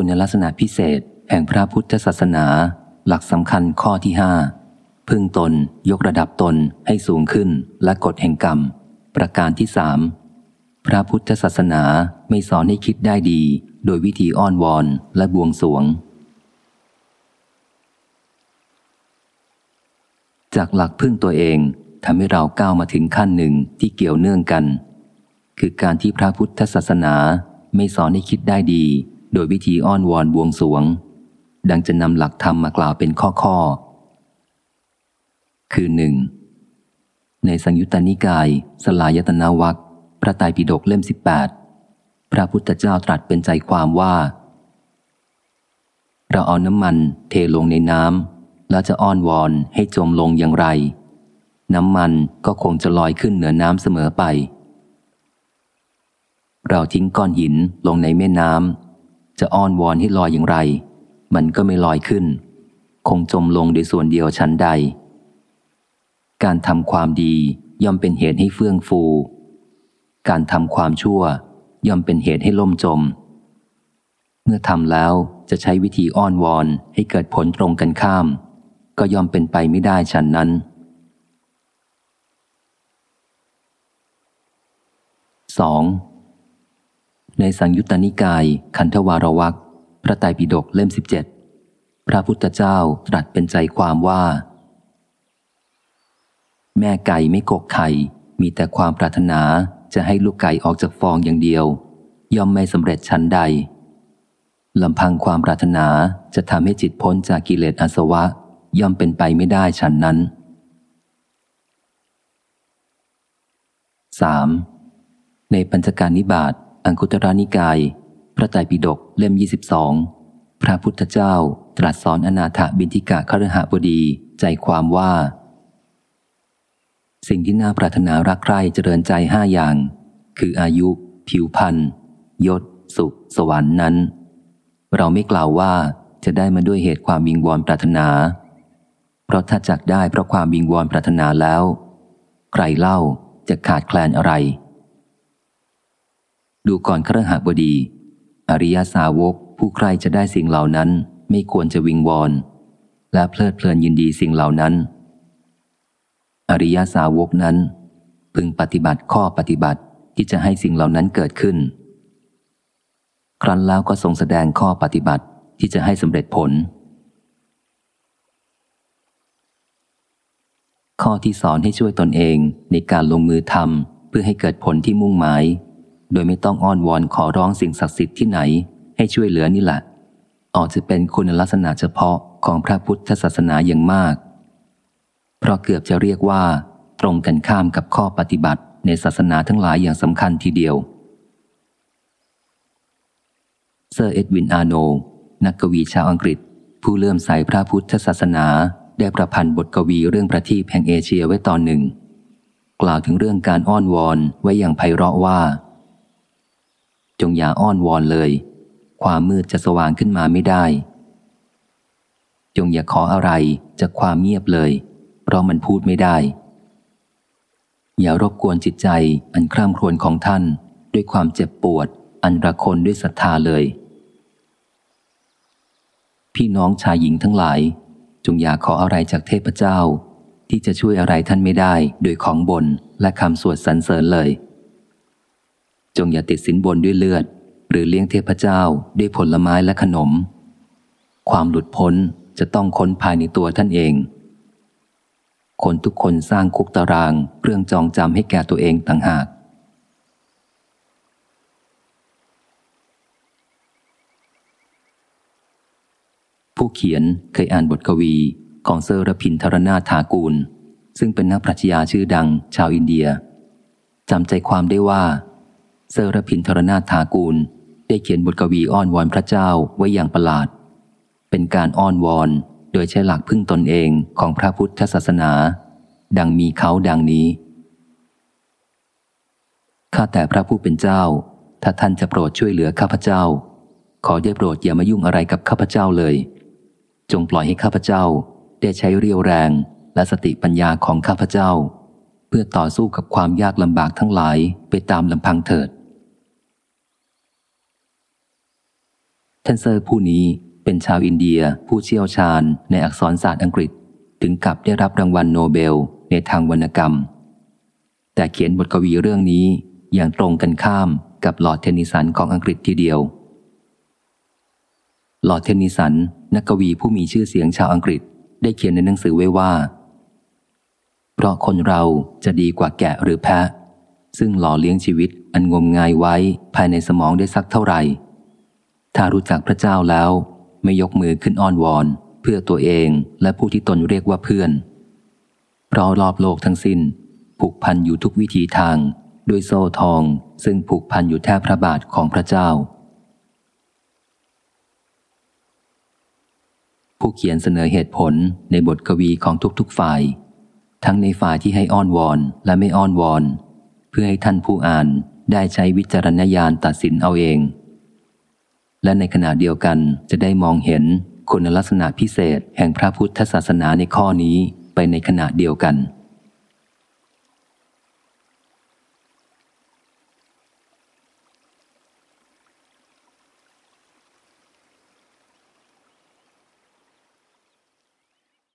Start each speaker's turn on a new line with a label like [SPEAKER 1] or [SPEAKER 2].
[SPEAKER 1] คุณลักษณะพิเศษ แห่งพระพุทธศาสนา หลักสำคัญข้อที่ห้าพึ่งตน ยกระดับตนให้สูงขึ้นและกฎแห่งกรรม ประการที่สามพระพุทธศาสนาไม่สอนให้คิดได้ดี โดยวิธีอ้อนวอนและบวงสวง จากหลักพึ่งตัวเองทำให้เราก้าวมาถึงขั้นหนึ่งที่เกี่ยวเนื่องกัน คือการที่พระพุทธศาสนาไม่สอนให้คิดได้ดี โดยวิธีอ้อนวอนบวงสวง ดังจะนำหลักธรรมมากล่าวเป็นข้อข้อ คือหนึ่งในสังยุตตนิกาย สลายตนาวัคพระไตรปิฎกเล่ม 18 พระพุทธเจ้าตรัสเป็นใจความว่า เราเอาน้ำมันเทลงในน้ำแล้วจะอ้อนวอนให้จมลงอย่างไร น้ำมันก็คงจะลอยขึ้นเหนือน้ำเสมอไป เราทิ้งก้อนหินลงในแม่น้ำ จะอ้อนวอนให้ลอยอย่างไร มันก็ไม่ลอยขึ้น คงจมลงโดยส่วนเดียวชั้นใด การทำความดีย่อมเป็นเหตุให้เฟื่องฟู การทำความชั่ว ย่อมเป็นเหตุให้ล่มจม เมื่อทำแล้วจะใช้วิธีอ้อนวอนให้เกิดผลตรงกันข้าม ก็ย่อมเป็นไปไม่ได้ฉันนั้น 2. ในสังยุตตนิกาย คันธวารวักพระไตรปิฎกเล่ม 17 พระพุทธเจ้าตรัสเป็นใจความว่า แม่ไก่ไม่กกไข่ มีแต่ความปรารถนาจะให้ลูกไก่ออกจากฟองอย่างเดียว ย่อมไม่สำเร็จชั้นใดลำพังความปรารถนาจะทำให้จิตพ้นจากกิเลสอาสวะ ย่อมเป็นไปไม่ได้ฉันนั้น 3. ในปัญจการนิบาต อังคุตรานิกาย พระไตรปิฎกเล่ม 22 พระพุทธเจ้าตรัสสอนอนาถบินทิกะครหบดีใจความว่า สิ่งที่น่าปรารถนารักใคร่เจริญใจห้าอย่าง คืออายุ ผิวพรรณยศ สุข สวรรค์นั้น เราไม่กล่าวว่าจะได้มาด้วยเหตุความวิงวอนปรารถนา เพราะถ้าจักได้เพราะความวิงวอนปรารถนาแล้ว ใครเล่าจะขาดแคลนอะไร ดูก่อนครหบดี อริยสาวกผู้ใครจะได้สิ่งเหล่านั้นไม่ควรจะวิงวอน และเพลิดเพลินยินดีสิ่งเหล่านั้น อริยสาวกนั้น พึงปฏิบัติข้อปฏิบัติที่จะให้สิ่งเหล่านั้นเกิดขึ้น ครั้นแล้วก็ทรงแสดงข้อปฏิบัติที่จะให้สำเร็จผล ข้อที่สอนให้ช่วยตนเองในการลงมือทำเพื่อให้เกิดผลที่มุ่งหมาย โดยไม่ต้องอ้อนวอนขอร้องสิ่งศักดิ์สิทธิ์ที่ไหน ให้ช่วยเหลือนี่แหละออกจะเป็นคุณลักษณะเฉพาะของพระพุทธศาสนาอย่างมาก เพราะเกือบจะเรียกว่า ตรงกันข้ามกับข้อปฏิบัติในศาสนาทั้งหลายอย่างสำคัญทีเดียว เซอร์เอ็ดวินอาโน นักกวีชาวอังกฤษ ผู้เลื่อมใสพระพุทธศาสนา ได้ประพันธ์บทกวีเรื่องประทีปแห่งเอเชียไว้ตอนหนึ่ง กล่าวถึงเรื่องการอ้อนวอนไว้อย่างไพเราะว่า จงอย่าอ้อนวอนเลย ความมืดจะสว่างขึ้นมาไม่ได้ จงอย่าขออะไรจากความเงียบเลย เพราะมันพูดไม่ได้ อย่ารบกวนจิตใจอันคร่ำครวญของท่าน ด้วยความเจ็บปวด อันระคนด้วยศรัทธาเลย พี่น้องชายหญิงทั้งหลาย จงอย่าขออะไรจากเทพเจ้า ที่จะช่วยอะไรท่านไม่ได้ โดยของบนและคำสวดสรรเสริญเลย จงอย่าติดสินบนด้วยเลือด หรือเลี้ยงเทพเจ้าด้วยผลไม้และขนม ความหลุดพ้นจะต้องค้นภายในตัวท่านเอง คนทุกคนสร้างคุกตารางเรื่องจองจำให้แก่ตัวเองต่างหาก ผู้เขียนเคยอ่านบทกวีของเซอร์รพินทรนาถากูล ซึ่งเป็นนักปรัชญาชื่อดังชาวอินเดียจำใจความได้ว่า เซอร์รพินทรนาถากูล ได้เขียนบทกวีอ้อนวอนพระเจ้าไว้อย่างประหลาด เป็นการอ้อนวอนโดยใช้หลักพึ่งตนเองของพระพุทธศาสนา ดังมีเขาดังนี้ข้าแต่พระผู้เป็นเจ้า ถ้าท่านจะโปรดช่วยเหลือข้าพเจ้า ขอได้โปรดอย่ามายุ่งอะไรกับข้าพเจ้าเลย จงปล่อยให้ข้าพเจ้าได้ใช้เรียวแรงและสติปัญญาของข้าพเจ้า เพื่อต่อสู้กับความยากลำบากทั้งหลายไปตามลำพังเถิด ท่านเซอร์ผู้นี้เป็นชาวอินเดียผู้เชี่ยวชาญในอักษรศาสตร์อังกฤษ ถึงกับได้รับรางวัลโนเบลในทางวรรณกรรม แต่เขียนบทกวีเรื่องนี้อย่างตรงกันข้ามกับลอร์ดเทนนิสันของอังกฤษทีเดียวลอร์ดเทนนิสันนักกวีผู้มีชื่อเสียงชาวอังกฤษได้เขียนในหนังสือไว้ว่า เพราะคนเราจะดีกว่าแกะหรือแพะ ซึ่งหล่อเลี้ยงชีวิตอันงมงายไว้ภายในสมองได้สักเท่าไหร่ ถ้ารู้จักพระเจ้าแล้ว ไม่ยกมือขึ้นอ้อนวอน เพื่อตัวเองและผู้ที่ตนเรียกว่าเพื่อน เพราะรอบโลกทั้งสิน้น ผูกพันอยู่ทุกวิธีทางด้วยโซ่ทองซึ่งผูกพันอยู่แทบพระบาทของพระเจ้า ผู้เขียนเสนอเหตุผลในบทกวีของทุกๆฝ่าย ทั้งในฝ่ายที่ให้อ้อนวอนและไม่อ้อนวอน เพื่อให้ท่านผู้อ่านได้ใช้วิจารณญาณตัดสินเอาเอง และในขณะเดียวกันจะได้มองเห็นคุณลักษณะพิเศษแห่งพระพุทธศาสนาในข้อนี้ไปในขณะเดียวกัน